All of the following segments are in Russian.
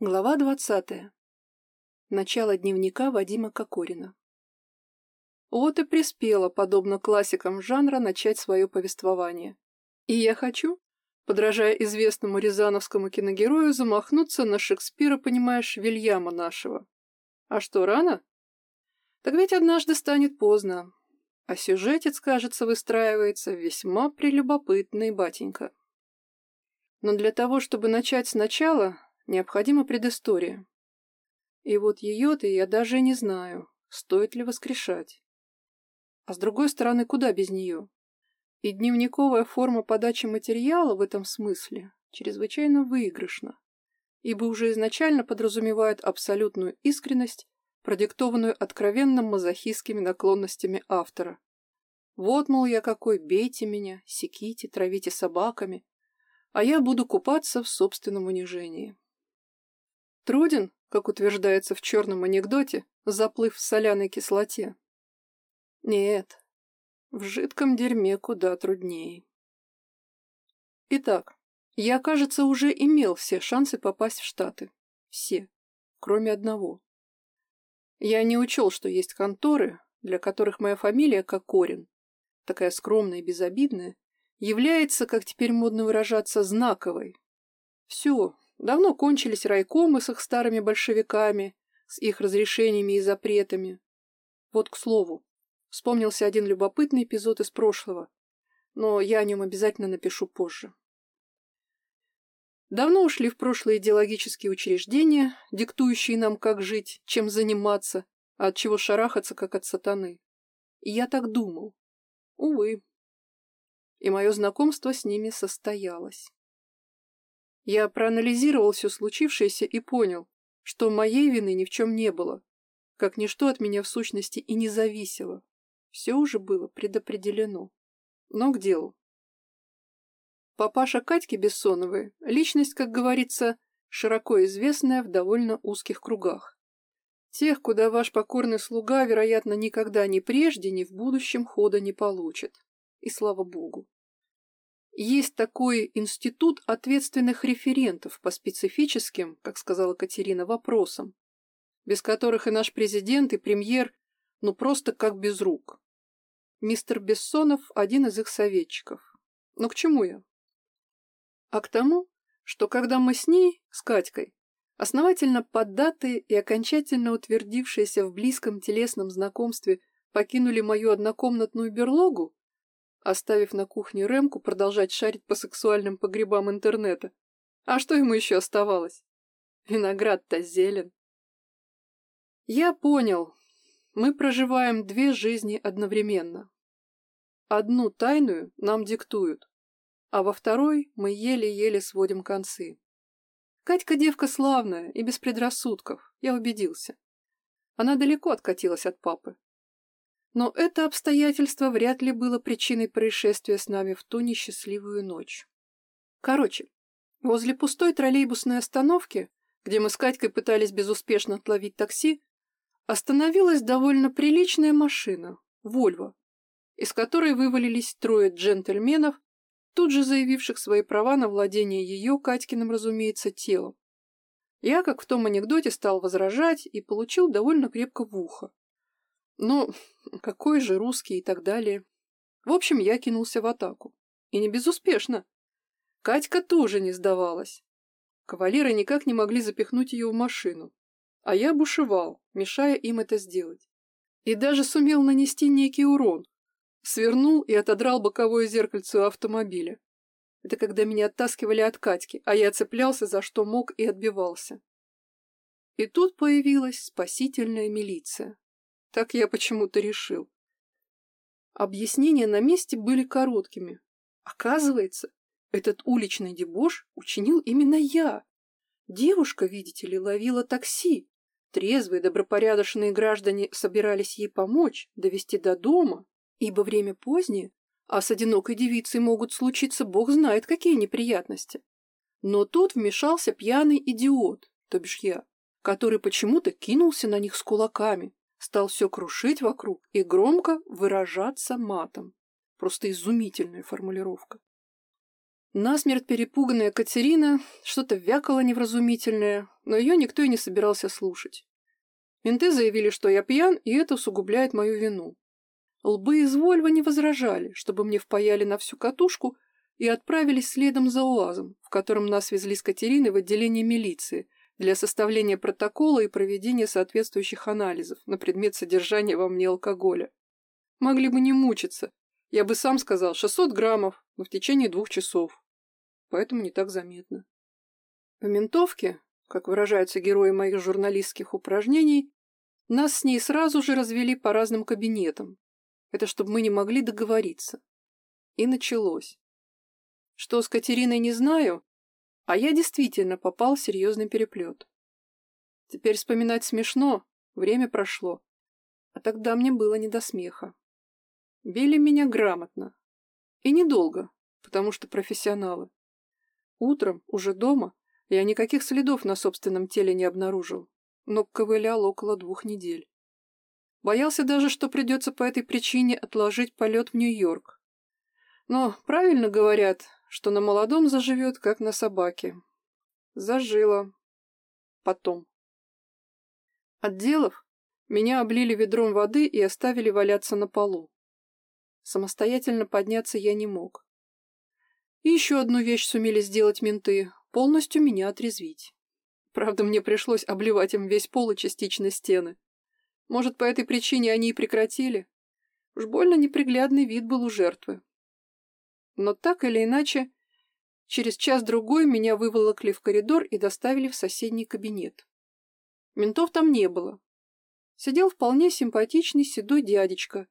Глава двадцатая. Начало дневника Вадима Кокорина. Вот и приспела, подобно классикам жанра, начать свое повествование. И я хочу, подражая известному рязановскому киногерою, замахнуться на Шекспира, понимаешь, Вильяма нашего. А что, рано? Так ведь однажды станет поздно. А сюжетец, кажется, выстраивается весьма прелюбопытный, батенька. Но для того, чтобы начать сначала, Необходима предыстория. И вот ее-то я даже не знаю, стоит ли воскрешать. А с другой стороны, куда без нее? И дневниковая форма подачи материала в этом смысле чрезвычайно выигрышна, ибо уже изначально подразумевает абсолютную искренность, продиктованную откровенно мазохистскими наклонностями автора. Вот, мол, я какой, бейте меня, секите, травите собаками, а я буду купаться в собственном унижении. Труден, как утверждается в черном анекдоте, заплыв в соляной кислоте? Нет, в жидком дерьме куда труднее. Итак, я, кажется, уже имел все шансы попасть в Штаты. Все, кроме одного. Я не учел, что есть конторы, для которых моя фамилия Кокорин, такая скромная и безобидная, является, как теперь модно выражаться, знаковой. Все, Давно кончились райкомы с их старыми большевиками, с их разрешениями и запретами. Вот к слову, вспомнился один любопытный эпизод из прошлого, но я о нем обязательно напишу позже. Давно ушли в прошлые идеологические учреждения, диктующие нам, как жить, чем заниматься, а от чего шарахаться, как от сатаны. И я так думал. Увы. И мое знакомство с ними состоялось. Я проанализировал все случившееся и понял, что моей вины ни в чем не было, как ничто от меня в сущности и не зависело. Все уже было предопределено. Но к делу. Папаша Катьки Бессоновой – личность, как говорится, широко известная в довольно узких кругах. Тех, куда ваш покорный слуга, вероятно, никогда ни прежде, ни в будущем хода не получит. И слава богу. Есть такой институт ответственных референтов по специфическим, как сказала Катерина, вопросам, без которых и наш президент, и премьер, ну просто как без рук. Мистер Бессонов – один из их советчиков. Но к чему я? А к тому, что когда мы с ней, с Катькой, основательно поддатые и окончательно утвердившиеся в близком телесном знакомстве покинули мою однокомнатную берлогу, оставив на кухне Ремку продолжать шарить по сексуальным погребам интернета. А что ему еще оставалось? Виноград-то зелен. Я понял. Мы проживаем две жизни одновременно. Одну тайную нам диктуют, а во второй мы еле-еле сводим концы. Катька девка славная и без предрассудков, я убедился. Она далеко откатилась от папы. Но это обстоятельство вряд ли было причиной происшествия с нами в ту несчастливую ночь. Короче, возле пустой троллейбусной остановки, где мы с Катькой пытались безуспешно отловить такси, остановилась довольно приличная машина, Вольво, из которой вывалились трое джентльменов, тут же заявивших свои права на владение ее, Катькиным, разумеется, телом. Я, как в том анекдоте, стал возражать и получил довольно крепко в ухо. Ну, какой же русский и так далее. В общем, я кинулся в атаку. И не безуспешно. Катька тоже не сдавалась. Кавалеры никак не могли запихнуть ее в машину. А я бушевал, мешая им это сделать. И даже сумел нанести некий урон. Свернул и отодрал боковое зеркальце автомобиля. Это когда меня оттаскивали от Катьки, а я цеплялся за что мог и отбивался. И тут появилась спасительная милиция. Так я почему-то решил. Объяснения на месте были короткими. Оказывается, этот уличный дебош учинил именно я. Девушка, видите ли, ловила такси. Трезвые, добропорядочные граждане собирались ей помочь, довести до дома, ибо время позднее, а с одинокой девицей могут случиться бог знает какие неприятности. Но тут вмешался пьяный идиот, то бишь я, который почему-то кинулся на них с кулаками, стал все крушить вокруг и громко выражаться матом. Просто изумительная формулировка. Насмерть перепуганная Катерина что-то вякала невразумительное, но ее никто и не собирался слушать. Менты заявили, что я пьян, и это усугубляет мою вину. Лбы из Вольва не возражали, чтобы мне впаяли на всю катушку и отправились следом за УАЗом, в котором нас везли с Катериной в отделение милиции для составления протокола и проведения соответствующих анализов на предмет содержания во мне алкоголя. Могли бы не мучиться. Я бы сам сказал 600 граммов, но в течение двух часов. Поэтому не так заметно. По ментовке, как выражаются герои моих журналистских упражнений, нас с ней сразу же развели по разным кабинетам. Это чтобы мы не могли договориться. И началось. Что с Катериной не знаю, а я действительно попал в серьезный переплет. Теперь вспоминать смешно, время прошло, а тогда мне было не до смеха. Били меня грамотно. И недолго, потому что профессионалы. Утром, уже дома, я никаких следов на собственном теле не обнаружил, но ковылял около двух недель. Боялся даже, что придется по этой причине отложить полет в Нью-Йорк. Но правильно говорят, что на молодом заживет, как на собаке. Зажило. Потом. Отделав, меня облили ведром воды и оставили валяться на полу. Самостоятельно подняться я не мог. И еще одну вещь сумели сделать менты — полностью меня отрезвить. Правда, мне пришлось обливать им весь пол и частично стены. Может, по этой причине они и прекратили? Уж больно неприглядный вид был у жертвы. Но так или иначе, через час-другой меня выволокли в коридор и доставили в соседний кабинет. Ментов там не было. Сидел вполне симпатичный седой дядечка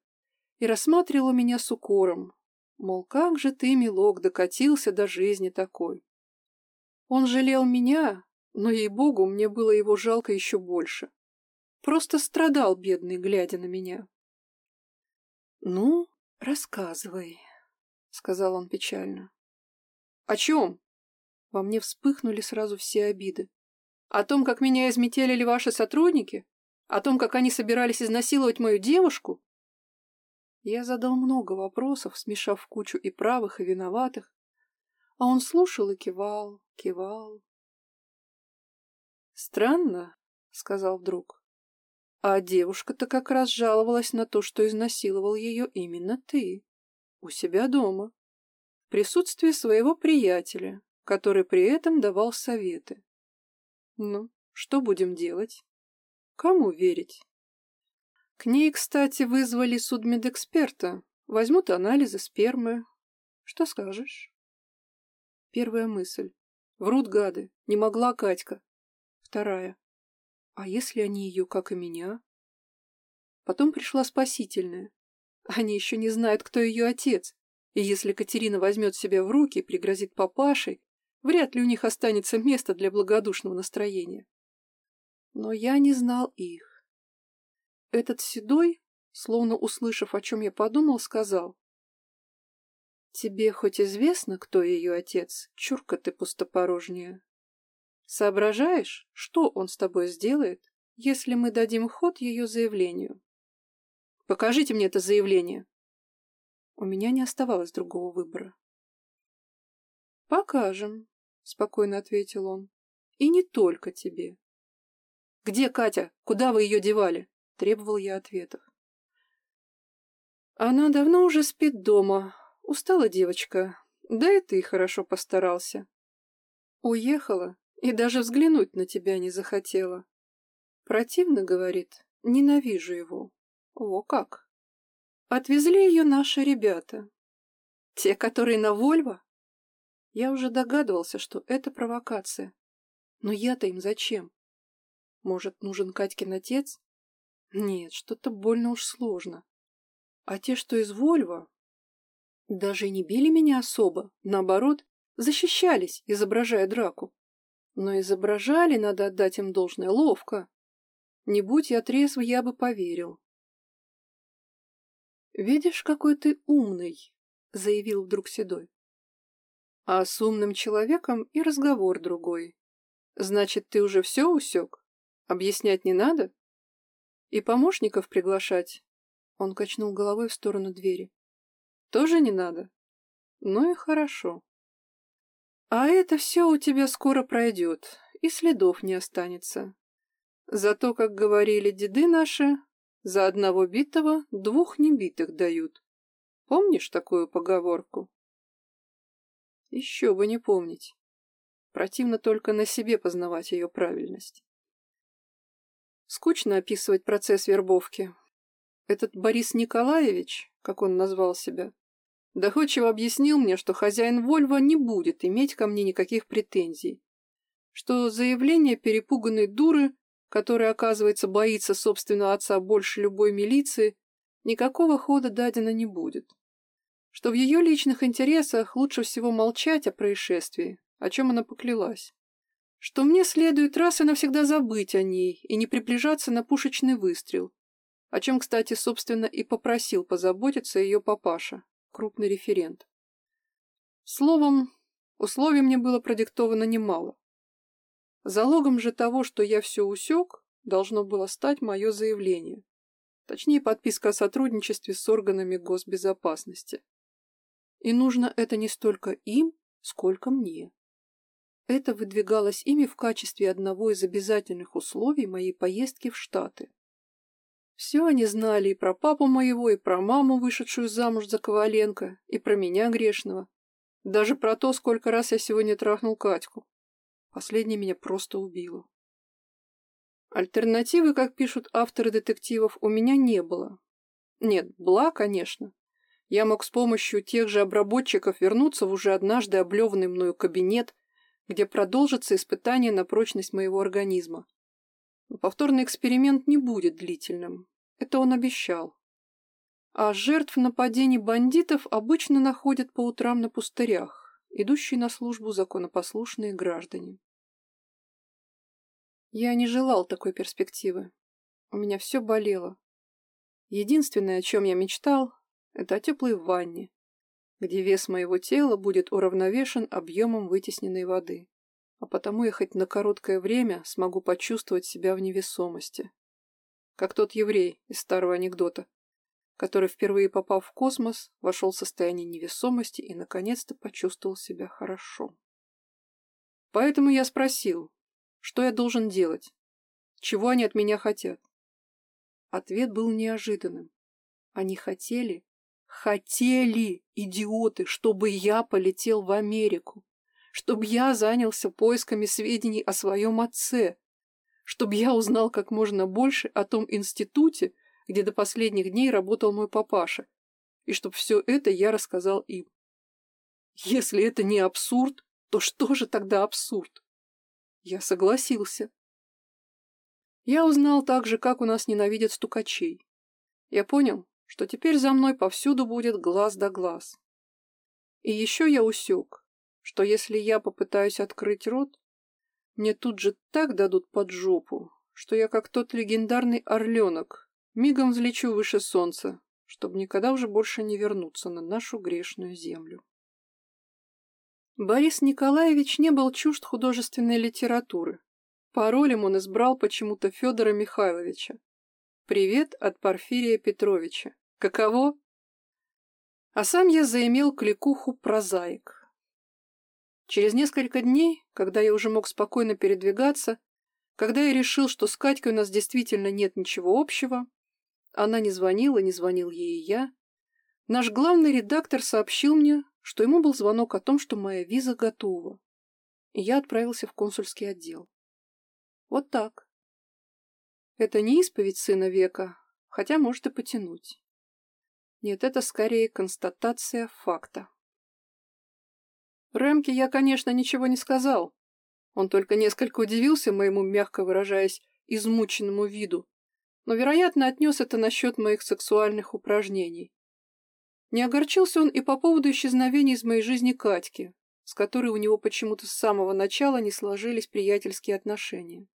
и рассматривал меня с укором, мол, как же ты, милок, докатился до жизни такой. Он жалел меня, но, ей-богу, мне было его жалко еще больше. Просто страдал, бедный, глядя на меня. «Ну, рассказывай», сказал он печально. О чем? Во мне вспыхнули сразу все обиды. О том, как меня изметелили ваши сотрудники? О том, как они собирались изнасиловать мою девушку? Я задал много вопросов, смешав кучу и правых, и виноватых, а он слушал и кивал, кивал. «Странно», — сказал вдруг. «А девушка-то как раз жаловалась на то, что изнасиловал ее именно ты». У себя дома. В присутствии своего приятеля, который при этом давал советы. Ну, что будем делать? Кому верить? К ней, кстати, вызвали судмедэксперта. Возьмут анализы спермы. Что скажешь? Первая мысль. Врут гады. Не могла Катька. Вторая. А если они ее, как и меня? Потом пришла спасительная. Они еще не знают, кто ее отец, и если Катерина возьмет себя в руки и пригрозит папашей, вряд ли у них останется место для благодушного настроения. Но я не знал их. Этот седой, словно услышав, о чем я подумал, сказал. «Тебе хоть известно, кто ее отец, чурка ты пустопорожняя? Соображаешь, что он с тобой сделает, если мы дадим ход ее заявлению?» Покажите мне это заявление. У меня не оставалось другого выбора. Покажем, спокойно ответил он. И не только тебе. Где Катя? Куда вы ее девали? Требовал я ответов. Она давно уже спит дома. Устала девочка. Да и ты хорошо постарался. Уехала и даже взглянуть на тебя не захотела. Противно, говорит, ненавижу его. О, как! Отвезли ее наши ребята. Те, которые на Вольво? Я уже догадывался, что это провокация. Но я-то им зачем? Может, нужен Катькин отец? Нет, что-то больно уж сложно. А те, что из Вольво, даже и не били меня особо, наоборот, защищались, изображая драку. Но изображали, надо отдать им должное, ловко. Не будь я трезв, я бы поверил. «Видишь, какой ты умный», — заявил вдруг Седой. «А с умным человеком и разговор другой. Значит, ты уже все усек? Объяснять не надо? И помощников приглашать?» Он качнул головой в сторону двери. «Тоже не надо? Ну и хорошо. А это все у тебя скоро пройдет, и следов не останется. Зато, как говорили деды наши, за одного битого двух небитых дают. Помнишь такую поговорку? Еще бы не помнить. Противно только на себе познавать ее правильность. Скучно описывать процесс вербовки. Этот Борис Николаевич, как он назвал себя, доходчиво объяснил мне, что хозяин Вольва не будет иметь ко мне никаких претензий, что заявление перепуганной дуры, которая, оказывается, боится собственного отца больше любой милиции, никакого хода дадено не будет, что в ее личных интересах лучше всего молчать о происшествии, о чем она поклялась что мне следует раз и навсегда забыть о ней и не приближаться на пушечный выстрел, о чем, кстати, собственно, и попросил позаботиться ее папаша, крупный референт. Словом, условий мне было продиктовано немало. Залогом же того, что я все усек, должно было стать мое заявление, точнее подписка о сотрудничестве с органами госбезопасности. И нужно это не столько им, сколько мне. Это выдвигалось ими в качестве одного из обязательных условий моей поездки в Штаты. Все они знали и про папу моего, и про маму, вышедшую замуж за Коваленко, и про меня грешного. Даже про то, сколько раз я сегодня трахнул Катьку. Последнее меня просто убило. Альтернативы, как пишут авторы детективов, у меня не было. Нет, была, конечно. Я мог с помощью тех же обработчиков вернуться в уже однажды облеванный мною кабинет где продолжится испытание на прочность моего организма. Но повторный эксперимент не будет длительным. Это он обещал. А жертв нападений бандитов обычно находят по утрам на пустырях, идущие на службу законопослушные граждане. Я не желал такой перспективы. У меня все болело. Единственное, о чем я мечтал, это о теплой ванне, где вес моего тела будет уравновешен объемом вытесненной воды, а потому я хоть на короткое время смогу почувствовать себя в невесомости. Как тот еврей из старого анекдота, который, впервые попав в космос, вошел в состояние невесомости и наконец-то почувствовал себя хорошо. Поэтому я спросил, что я должен делать, чего они от меня хотят. Ответ был неожиданным. Они хотели, Хотели, идиоты, чтобы я полетел в Америку, чтобы я занялся поисками сведений о своем отце, чтобы я узнал как можно больше о том институте, где до последних дней работал мой папаша, и чтобы все это я рассказал им. Если это не абсурд, то что же тогда абсурд? Я согласился. Я узнал также, как у нас ненавидят стукачей. Я понял, что теперь за мной повсюду будет глаз да глаз. И еще я усек, что если я попытаюсь открыть рот, мне тут же так дадут под жопу, что я как тот легендарный орленок мигом взлечу выше солнца, чтобы никогда уже больше не вернуться на нашу грешную землю. Борис Николаевич не был чужд художественной литературы. Паролем он избрал почему-то Федора Михайловича, Привет от Порфирия Петровича. Каково? А сам я заимел кликуху прозаик. Через несколько дней, когда я уже мог спокойно передвигаться, когда я решил, что с Катькой у нас действительно нет ничего общего, она не звонила, не звонил ей и я, наш главный редактор сообщил мне, что ему был звонок о том, что моя виза готова, и я отправился в консульский отдел. Вот так. Это не исповедь сына века, хотя может и потянуть. Нет, это скорее констатация факта. Рэмке я, конечно, ничего не сказал. Он только несколько удивился моему, мягко выражаясь, измученному виду, но, вероятно, отнес это насчет моих сексуальных упражнений. Не огорчился он и по поводу исчезновения из моей жизни Катьки, с которой у него почему-то с самого начала не сложились приятельские отношения.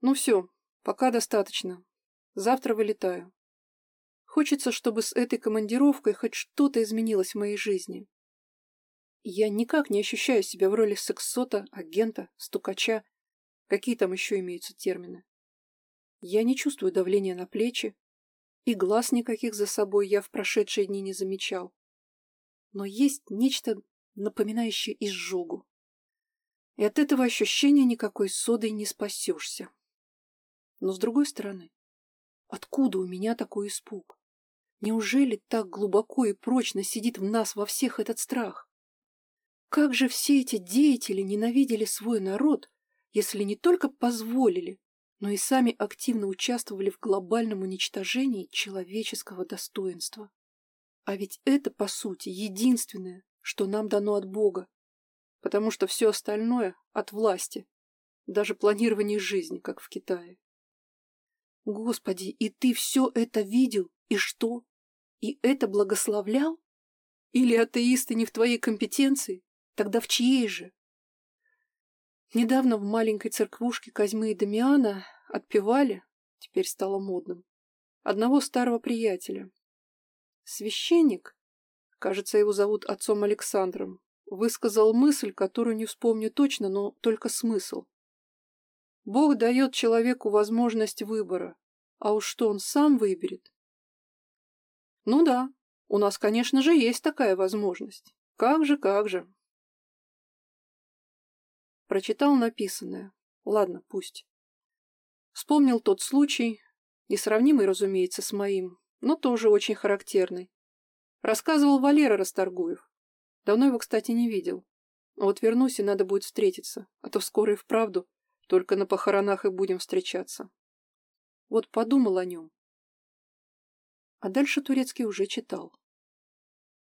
Ну все, пока достаточно. Завтра вылетаю. Хочется, чтобы с этой командировкой хоть что-то изменилось в моей жизни. Я никак не ощущаю себя в роли сексота, агента, стукача, какие там еще имеются термины. Я не чувствую давления на плечи, и глаз никаких за собой я в прошедшие дни не замечал. Но есть нечто напоминающее изжогу. И от этого ощущения никакой содой не спасешься. Но с другой стороны, откуда у меня такой испуг? Неужели так глубоко и прочно сидит в нас во всех этот страх? Как же все эти деятели ненавидели свой народ, если не только позволили, но и сами активно участвовали в глобальном уничтожении человеческого достоинства? А ведь это, по сути, единственное, что нам дано от Бога, потому что все остальное от власти, даже планирование жизни, как в Китае. Господи, и ты все это видел, и что? И это благословлял? Или атеисты не в твоей компетенции? Тогда в чьей же? Недавно в маленькой церквушке Козьмы и Дамиана отпевали, теперь стало модным, одного старого приятеля. Священник, кажется, его зовут отцом Александром, высказал мысль, которую не вспомню точно, но только смысл. Бог дает человеку возможность выбора, а уж что он сам выберет. Ну да, у нас, конечно же, есть такая возможность. Как же, как же. Прочитал написанное. Ладно, пусть. Вспомнил тот случай, несравнимый, разумеется, с моим, но тоже очень характерный. Рассказывал Валера Расторгуев. Давно его, кстати, не видел. Вот вернусь, и надо будет встретиться, а то скоро и вправду только на похоронах и будем встречаться. Вот подумал о нем. А дальше Турецкий уже читал.